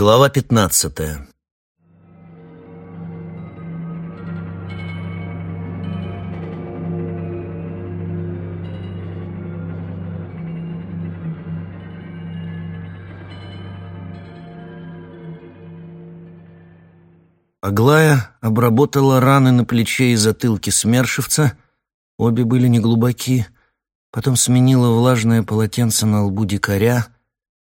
Глава пятнадцатая. Аглая обработала раны на плече и затылке смершивца, обе были неглубоки, потом сменила влажное полотенце на лбу дикаря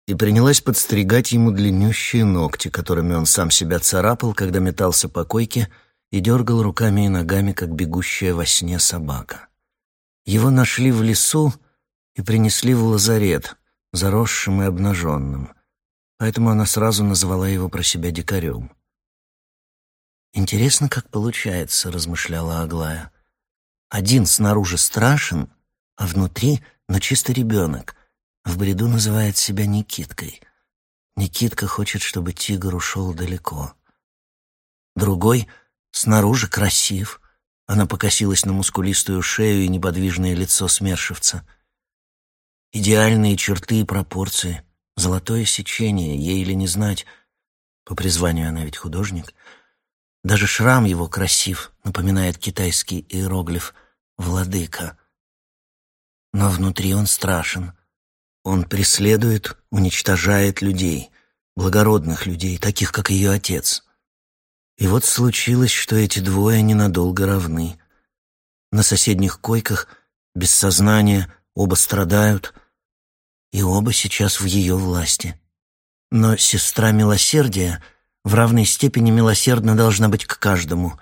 и принялась подстригать ему длиннющие ногти, которыми он сам себя царапал, когда метался по койке и дергал руками и ногами, как бегущая во сне собака. Его нашли в лесу и принесли в лазарет, заросшим и обнаженным, поэтому она сразу назвала его про себя дикарем. «Интересно, как получается», — размышляла Аглая. «Один снаружи страшен, а внутри, но чисто ребенок. В бреду называет себя Никиткой. Никитка хочет, чтобы тигр ушел далеко. Другой снаружи красив». Она покосилась на мускулистую шею и неподвижное лицо смершивца. Идеальные черты и пропорции, золотое сечение, ей или не знать. По призванию она ведь художник — даже шрам его красив, напоминает китайский иероглиф «Владыка». Но внутри он страшен. Он преследует, уничтожает людей, благородных людей, таких, как ее отец. И вот случилось, что эти двое ненадолго равны. На соседних койках, без сознания, оба страдают, и оба сейчас в ее власти. Но сестра милосердия — в равной степени милосердна должна быть к каждому,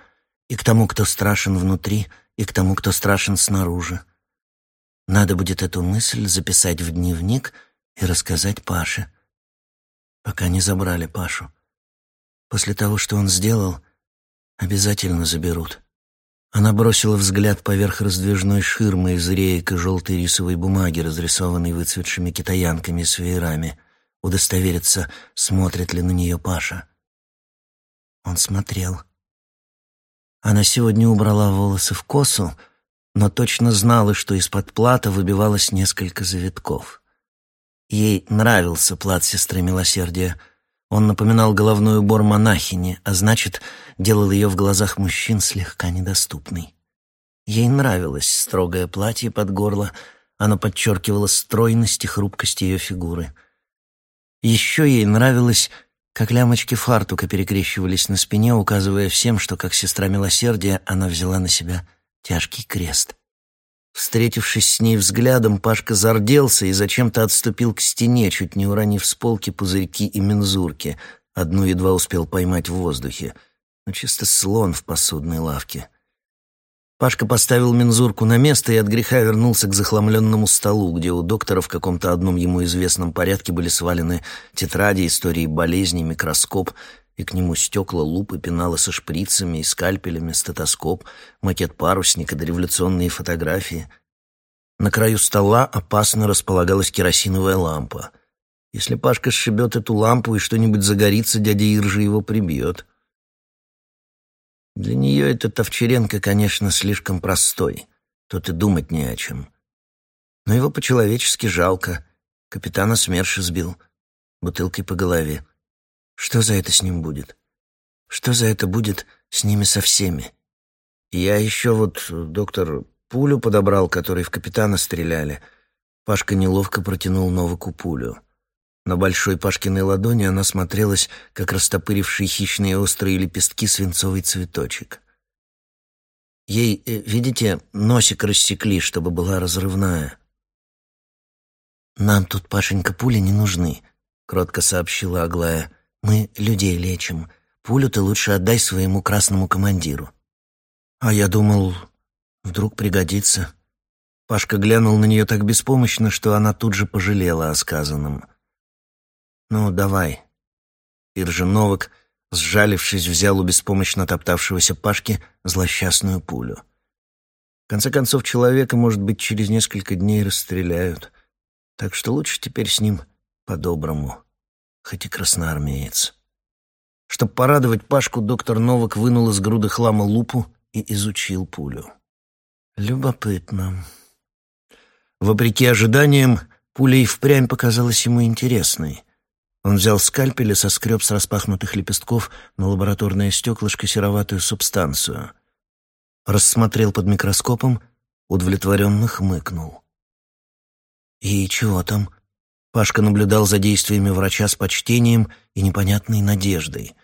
и к тому, кто страшен внутри, и к тому, кто страшен снаружи. Надо будет эту мысль записать в дневник и рассказать Паше. Пока не забрали Пашу. После того, что он сделал, обязательно заберут. Она бросила взгляд поверх раздвижной ширмы из реек и желтой рисовой бумаги, разрисованной выцветшими китаянками с веерами, удостовериться, смотрит ли на нее Паша. Он смотрел. Она сегодня убрала волосы в косу, но точно знала, что из-под плата выбивалось несколько завитков. Ей нравился плат сестры милосердия. Он напоминал головной убор монахини, а значит, делал ее в глазах мужчин слегка недоступной. Ей нравилось строгое платье под горло, оно подчеркивало стройность и хрупкость ее фигуры. Еще ей нравилось как лямочки фартука перекрещивались на спине, указывая всем, что, как сестра милосердия, она взяла на себя тяжкий крест. Встретившись с ней взглядом, Пашка зарделся и зачем-то отступил к стене, чуть не уронив с полки пузырьки и мензурки. Одну едва успел поймать в воздухе. Ну, чисто слон в посудной лавке. Пашка поставил мензурку на место и от греха вернулся к захламленному столу, где у доктора в каком-то одном ему известном порядке были свалены тетради, истории болезней, микроскоп, и к нему стекла, лупы, пеналы со шприцами и скальпелями, стетоскоп, макет парусника, дореволюционные фотографии. На краю стола опасно располагалась керосиновая лампа. Если Пашка сшибет эту лампу и что-нибудь загорится, дядя Иржи его прибьет. Для нее этот Овчаренко, конечно, слишком простой. Тут и думать не о чем. Но его по-человечески жалко. Капитана СМЕРШ сбил. Бутылкой по голове. Что за это с ним будет? Что за это будет с ними со всеми? Я еще вот, доктор, пулю подобрал, которой в капитана стреляли. Пашка неловко протянул Новаку пулю. На большой Пашкиной ладони она смотрелась, как растопыривший хищные острые лепестки свинцовый цветочек. Ей, э, видите, носик рассекли, чтобы была разрывная. «Нам тут, Пашенька, пули не нужны», — кротко сообщила Аглая. «Мы людей лечим. Пулю ты лучше отдай своему красному командиру». «А я думал, вдруг пригодится». Пашка глянул на нее так беспомощно, что она тут же пожалела о сказанном. «Ну, давай». Иржа Новак, сжалившись, взял у беспомощно топтавшегося Пашки злосчастную пулю. В конце концов, человека, может быть, через несколько дней расстреляют. Так что лучше теперь с ним по-доброму, хоть и красноармеец. Чтобы порадовать Пашку, доктор Новак вынул из груды хлама лупу и изучил пулю. Любопытно. Вопреки ожиданиям, пуля и впрямь показалась ему интересной. Он взял скальпель и соскреб с распахнутых лепестков на лабораторное стеклышко сероватую субстанцию. Рассмотрел под микроскопом, удовлетворенно хмыкнул. «И чего там?» Пашка наблюдал за действиями врача с почтением и непонятной надеждой.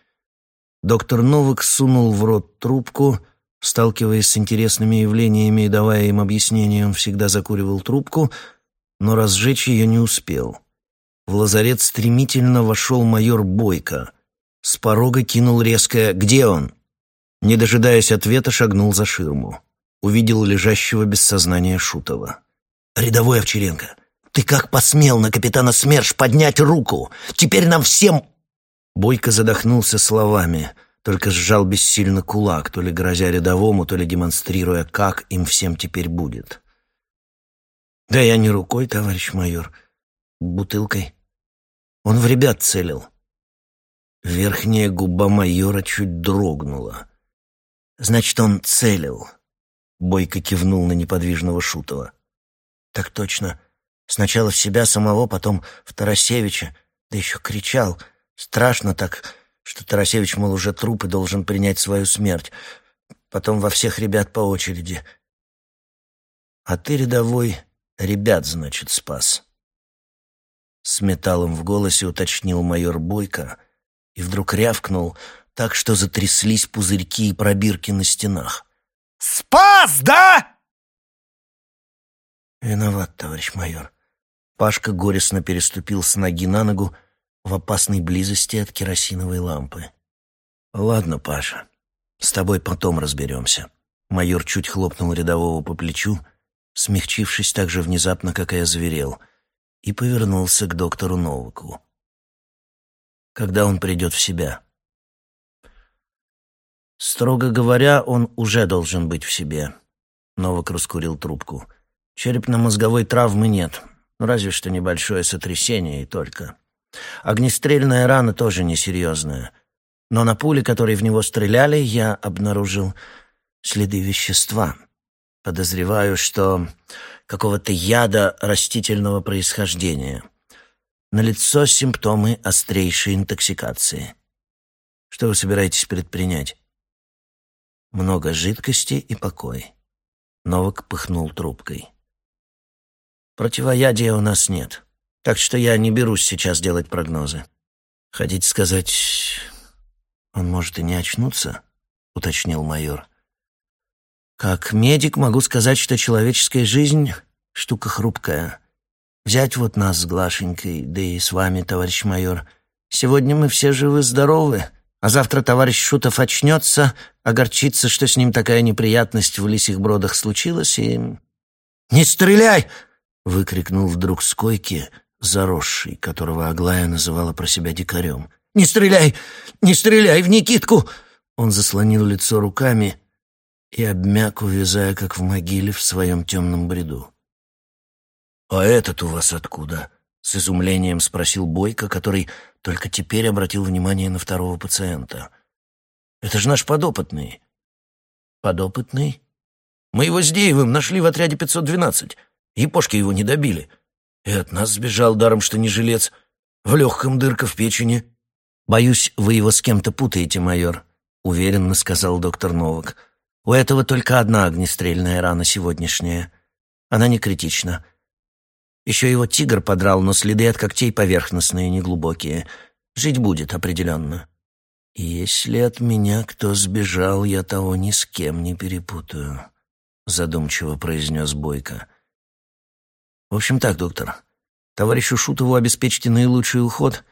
Доктор Новак сунул в рот трубку, сталкиваясь с интересными явлениями и давая им объяснения, он всегда закуривал трубку, но разжечь ее не успел. В лазарет стремительно вошел майор Бойко. С порога кинул резкое «Где он?». Не дожидаясь ответа, шагнул за ширму. Увидел лежащего без сознания Шутова. «Рядовой Овчаренко, ты как посмел на капитана СМЕРШ поднять руку? Теперь нам всем...» Бойко задохнулся словами, только сжал бессильно кулак, то ли грозя рядовому, то ли демонстрируя, как им всем теперь будет. «Да я не рукой, товарищ майор, бутылкой. Он в ребят целил». Верхняя губа майора чуть дрогнула. «Значит, он целил», — Бойко кивнул на неподвижного Шутова. «Так точно. Сначала в себя самого, потом в Тарасевича, да еще кричал. Страшно так, что Тарасевич, мол, уже труп и должен принять свою смерть. Потом во всех ребят по очереди. А ты, рядовой, ребят, значит, спас. С металлом в голосе уточнил майор Бойко и вдруг рявкнул так, что затряслись пузырьки и пробирки на стенах. «Спас, да?» «Виноват, товарищ майор», Пашка горестно переступил с ноги на ногу в опасной близости от керосиновой лампы. «Ладно, Паша, с тобой потом разберемся». Майор чуть хлопнул рядового по плечу, смягчившись так же внезапно, как и озверел, и повернулся к доктору Новаку. «Когда он придет в себя?» «Строго говоря, он уже должен быть в себе», — Новак раскурил трубку. «Черепно-мозговой травмы нет, ну, разве что небольшое сотрясение и только. Огнестрельная рана тоже несерьезная. Но на пуле, которой в него стреляли, я обнаружил следы вещества. Подозреваю, что какого-то яда растительного происхождения. Налицо симптомы острейшей интоксикации. Что вы собираетесь предпринять? Много жидкости и покой. Новак пыхнул трубкой. Противоядия у нас нет, так что я не берусь сейчас делать прогнозы. Хотите сказать, он может и не очнуться? уточнил майор. Как медик могу сказать, что человеческая жизнь — штука хрупкая. Взять вот нас с Глашенькой, да и с вами, товарищ майор. Сегодня мы все живы-здоровы, а завтра товарищ Шутов очнется, огорчится, что с ним такая неприятность в лисих бродах случилась, и... «Не стреляй!» — выкрикнул вдруг с койки, заросший, которого Аглая называла про себя дикарем. «Не стреляй! Не стреляй в Никитку!» Он заслонил лицо руками и обмяк, увязая, как в могиле, в своем темном бреду. «А этот у вас откуда?» — с изумлением спросил Бойко, который только теперь обратил внимание на второго пациента. «Это же наш подопытный». «Подопытный?» «Мы его с Деевым нашли в отряде 512. Япошки его не добили. И от нас сбежал даром, что не жилец. В легком дырка в печени. «Боюсь, вы его с кем-то путаете, майор», — уверенно сказал доктор Новак. «У этого только одна огнестрельная рана сегодняшняя. Она не критична. Еще его тигр подрал, но следы от когтей поверхностные, неглубокие. Жить будет определенно». «Если от меня кто сбежал, я того ни с кем не перепутаю», — задумчиво произнес Бойко. В общем так, доктор. Товарищу Шутову обеспечьте наилучший уход.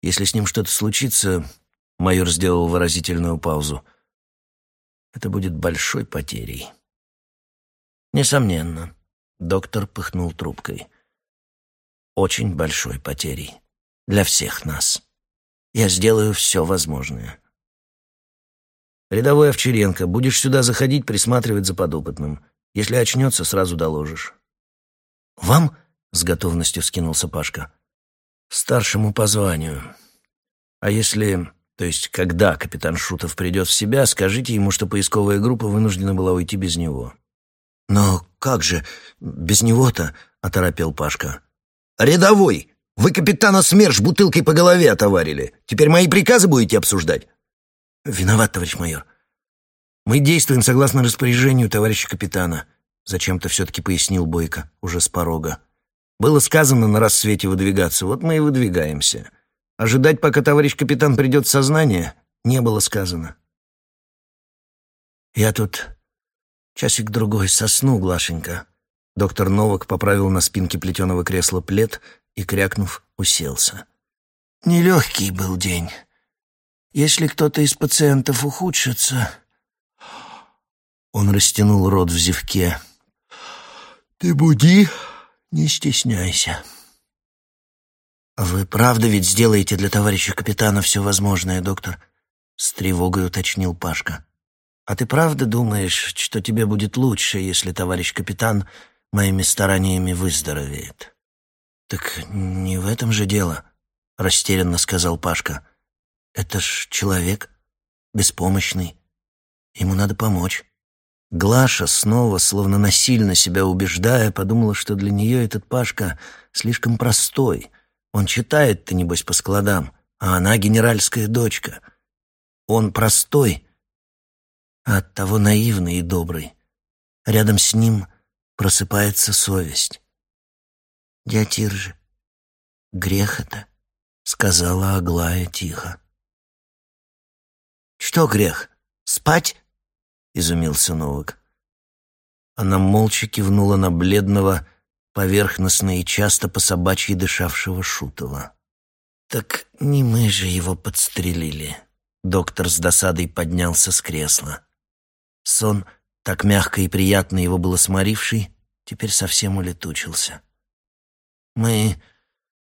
Если с ним что-то случится, майор сделал выразительную паузу. Это будет большой потерей. Несомненно, доктор пыхнул трубкой. Очень большой потерей для всех нас. Я сделаю все возможное. Рядовой Овчаренко, будешь сюда заходить, присматривать за подопытным. Если очнется, сразу доложишь. «Вам?» — с готовностью скинулся Пашка. «Старшему по званию. А если... То есть, когда капитан Шутов придет в себя, скажите ему, что поисковая группа вынуждена была уйти без него». «Но как же без него-то?» — оторопел Пашка. «Рядовой!» Вы капитана СМЕРШ бутылкой по голове отоварили. Теперь мои приказы будете обсуждать?» «Виноват, товарищ майор. Мы действуем согласно распоряжению товарища капитана», зачем-то все-таки пояснил Бойко, уже с порога. «Было сказано на рассвете выдвигаться, вот мы и выдвигаемся. Ожидать, пока товарищ капитан придет в сознание, не было сказано». «Я тут часик-другой сосну, Глашенька». Доктор Новак поправил на спинке плетеного кресла плед и, крякнув, уселся. Нелегкий был день. Если кто-то из пациентов ухудшится... Он растянул рот в зевке. «Ты буди, не стесняйся». «Вы правда ведь сделаете для товарища капитана все возможное, доктор?» С тревогой уточнил Пашка. «А ты правда думаешь, что тебе будет лучше, если товарищ капитан моими стараниями выздоровеет?» «Так не в этом же дело», — растерянно сказал Пашка. «Это ж человек, беспомощный. Ему надо помочь». Глаша, снова, словно насильно себя убеждая, подумала, что для нее этот Пашка слишком простой. Он читает-то, небось, по складам, а она генеральская дочка. Он простой, а оттого наивный и добрый. Рядом с ним просыпается совесть. «Дядь же, грех это», — сказала Аглая тихо. «Что грех? Спать?» — изумился Новак. Она молча кивнула на бледного, поверхностно и часто по собачьи дышавшего Шутова. «Так не мы же его подстрелили», — доктор с досадой поднялся с кресла. Сон, так мягко и приятно его было сморивший, теперь совсем улетучился. Мы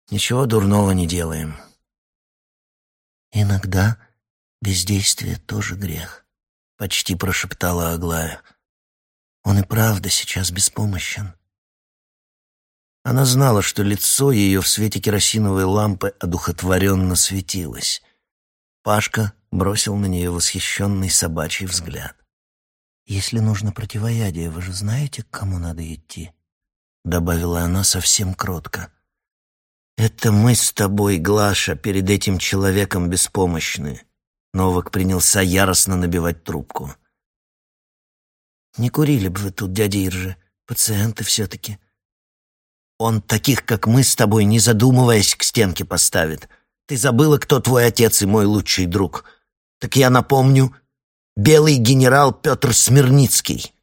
ничего дурного не делаем. Иногда бездействие тоже грех, почти прошептала Аглая. Он и правда сейчас беспомощен. Она знала, что лицо ее в свете керосиновой лампы одухотворенно светилось. Пашка бросил на нее восхищенный собачий взгляд. «Если нужно противоядие, вы же знаете, к кому надо идти?» добавила она совсем кротко. Это мы с тобой, Глаша, перед этим человеком беспомощны. Новак принялся яростно набивать трубку. Не курили бы вы тут, дядя Иржи, пациенты все-таки. Он таких, как мы с тобой, не задумываясь, к стенке поставит. Ты забыла, кто твой отец и мой лучший друг. Так я напомню, белый генерал Петр Смирницкий.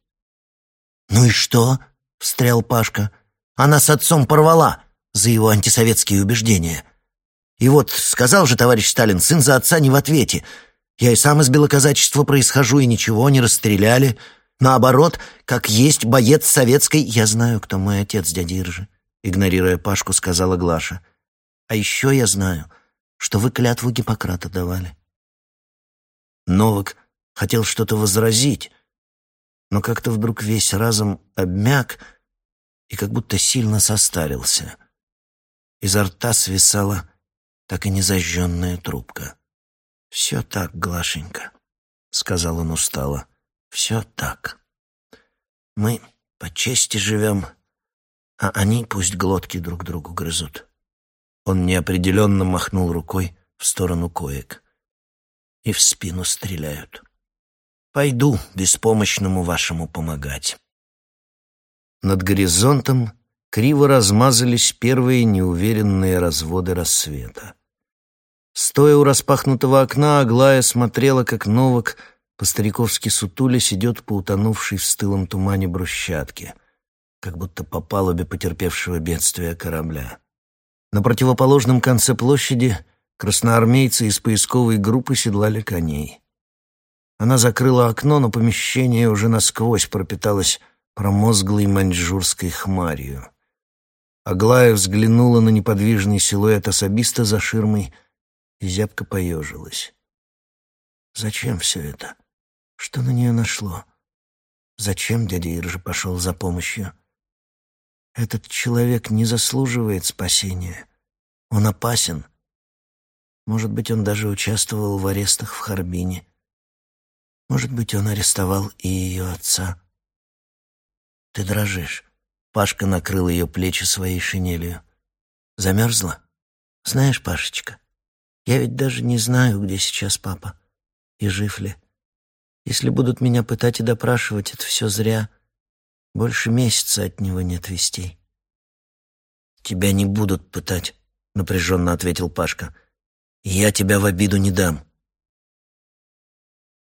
Ну и что? — встрял Пашка. «Она с отцом порвала за его антисоветские убеждения. И вот сказал же товарищ Сталин, сын за отца не в ответе. Я и сам из белоказачества происхожу, и ничего, не расстреляли. Наоборот, как есть боец советской... Я знаю, кто мой отец, дядя Иржи», — игнорируя Пашку, сказала Глаша. «А еще я знаю, что вы клятву Гиппократа давали». Новак хотел что-то возразить, но как-то вдруг весь разом обмяк и как будто сильно состарился. Изо рта свисала так и незажженная трубка. «Все так, Глашенька», — сказал он устало. «Все так. Мы по чести живем, а они пусть глотки друг другу грызут». Он неопределенно махнул рукой в сторону коек. «И в спину стреляют». Пойду беспомощному вашему помогать. Над горизонтом криво размазались первые неуверенные разводы рассвета. Стоя у распахнутого окна, Аглая смотрела, как Новак, по-стариковски сутулясь, идет по утонувшей в стылом тумане брусчатке, как будто по палубе потерпевшего бедствия корабля. На противоположном конце площади красноармейцы из поисковой группы седлали коней. Она закрыла окно, но помещение уже насквозь пропиталось промозглой маньчжурской хмарью. Аглая взглянула на неподвижный силуэт особиста за ширмой и зябко поежилась. Зачем все это? Что на нее нашло? Зачем дядя Иржи пошел за помощью? Этот человек не заслуживает спасения. Он опасен. Может быть, он даже участвовал в арестах в Харбине. Может быть, он арестовал и ее отца. Ты дрожишь. Пашка накрыл ее плечи своей шинелью. Замерзла? Знаешь, Пашечка, я ведь даже не знаю, где сейчас папа и жив ли. Если будут меня пытать и допрашивать, это все зря. Больше месяца от него нет вестей. «Тебя не будут пытать», — напряженно ответил Пашка. «Я тебя в обиду не дам».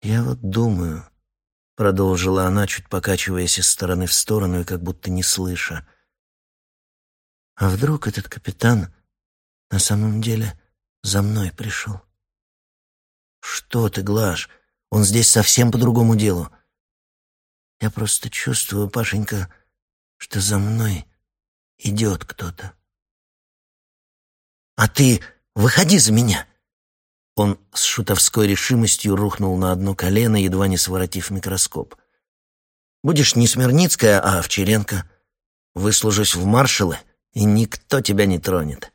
«Я вот думаю», — продолжила она, чуть покачиваясь из стороны в сторону и как будто не слыша. «А вдруг этот капитан на самом деле за мной пришел?» «Что ты, Глаш? Он здесь совсем по другому делу». «Я просто чувствую, Пашенька, что за мной идет кто-то». «А ты выходи за меня!» Он с шутовской решимостью рухнул на одно колено, едва не своротив микроскоп. «Будешь не Смирницкая, а Овчаренко. Выслужусь в маршалы, и никто тебя не тронет».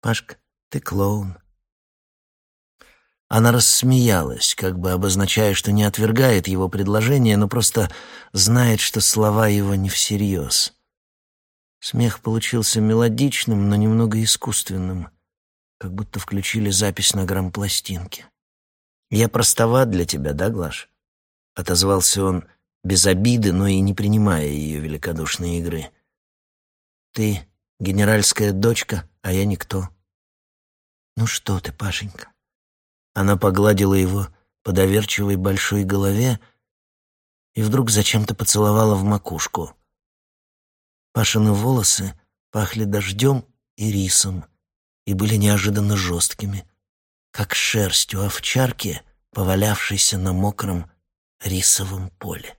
«Пашка, ты клоун». Она рассмеялась, как бы обозначая, что не отвергает его предложение, но просто знает, что слова его не всерьез. Смех получился мелодичным, но немного искусственным как будто включили запись на грампластинке. «Я простоват для тебя, да, Глаш?» — отозвался он без обиды, но и не принимая ее великодушной игры. «Ты генеральская дочка, а я никто». «Ну что ты, Пашенька?» Она погладила его по доверчивой большой голове и вдруг зачем-то поцеловала в макушку. Пашины волосы пахли дождем и рисом — и были неожиданно жесткими, как шерсть у овчарки, повалявшейся на мокром рисовом поле.